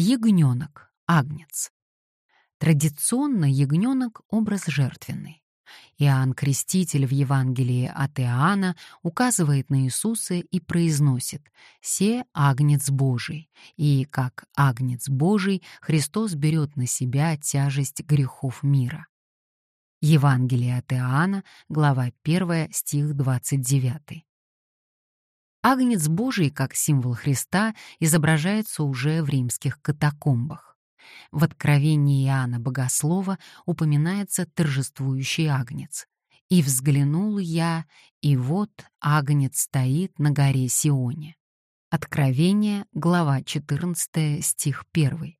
Ягненок, агнец. Традиционно ягненок — образ жертвенный. Иоанн Креститель в Евангелии от Иоанна указывает на Иисуса и произносит «Се агнец Божий», и как агнец Божий Христос берет на себя тяжесть грехов мира. Евангелие от Иоанна, глава 1, стих 29. Агнец Божий, как символ Христа, изображается уже в римских катакомбах. В Откровении Иоанна Богослова упоминается торжествующий агнец. «И взглянул я, и вот агнец стоит на горе Сионе». Откровение, глава 14, стих 1.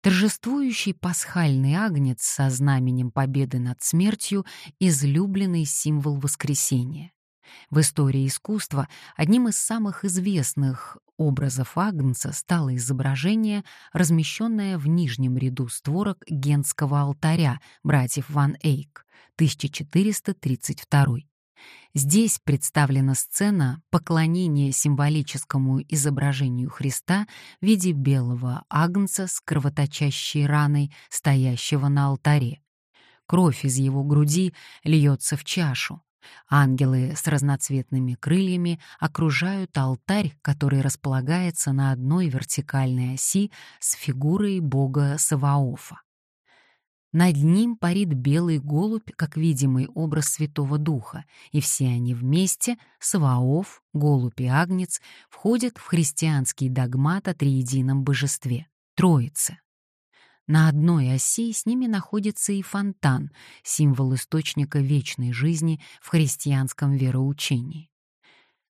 Торжествующий пасхальный агнец со знаменем победы над смертью — излюбленный символ воскресения. В истории искусства одним из самых известных образов Агнца стало изображение, размещенное в нижнем ряду створок Генского алтаря братьев Ван Эйк, 1432. Здесь представлена сцена поклонения символическому изображению Христа в виде белого агнца с кровоточащей раной, стоящего на алтаре. Кровь из его груди льется в чашу. Ангелы с разноцветными крыльями окружают алтарь, который располагается на одной вертикальной оси с фигурой бога Саваофа. Над ним парит белый голубь, как видимый образ Святого Духа, и все они вместе, Саваоф, голубь и агнец, входят в христианский догмат о триедином божестве — Троице. На одной оси с ними находится и фонтан, символ источника вечной жизни в христианском вероучении.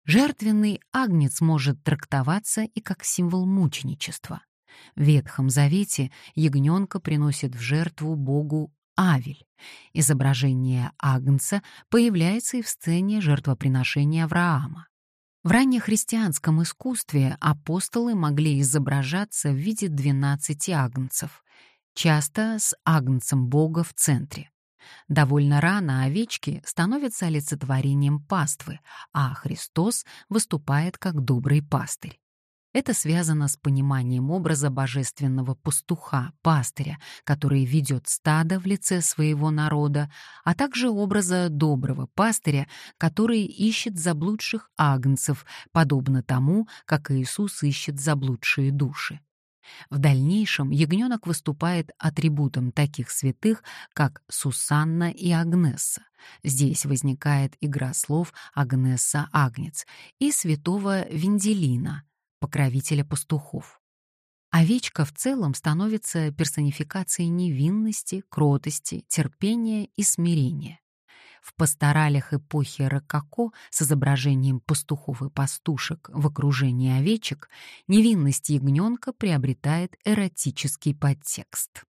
Жертвенный агнец может трактоваться и как символ мученичества. В Ветхом Завете ягненка приносит в жертву Богу Авель. Изображение агнца появляется и в сцене жертвоприношения Авраама. В раннехристианском искусстве апостолы могли изображаться в виде 12 агнцев, часто с агнцем Бога в центре. Довольно рано овечки становятся олицетворением паствы, а Христос выступает как добрый пастырь. Это связано с пониманием образа божественного пастуха, пастыря, который ведет стадо в лице своего народа, а также образа доброго пастыря, который ищет заблудших агнцев, подобно тому, как Иисус ищет заблудшие души. В дальнейшем ягненок выступает атрибутом таких святых, как Сусанна и Агнесса. Здесь возникает игра слов «Агнесса-Агнец» и святого Венделина, покровителя пастухов. Овечка в целом становится персонификацией невинности, кротости, терпения и смирения. В пасторалях эпохи Рококо с изображением пастухов и пастушек в окружении овечек невинность ягненка приобретает эротический подтекст.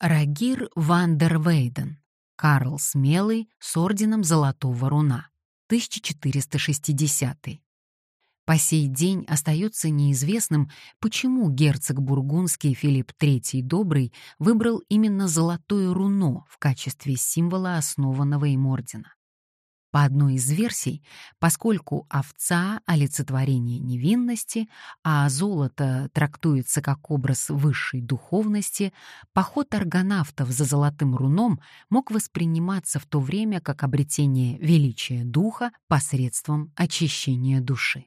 Рагир Вандервейден, Карл Смелый с орденом Золотого Руна, 1460 по сей день остается неизвестным, почему герцог бургундский Филипп III Добрый выбрал именно золотое руно в качестве символа основанного им ордена. По одной из версий, поскольку овца — олицетворение невинности, а золото трактуется как образ высшей духовности, поход аргонавтов за золотым руном мог восприниматься в то время как обретение величия духа посредством очищения души.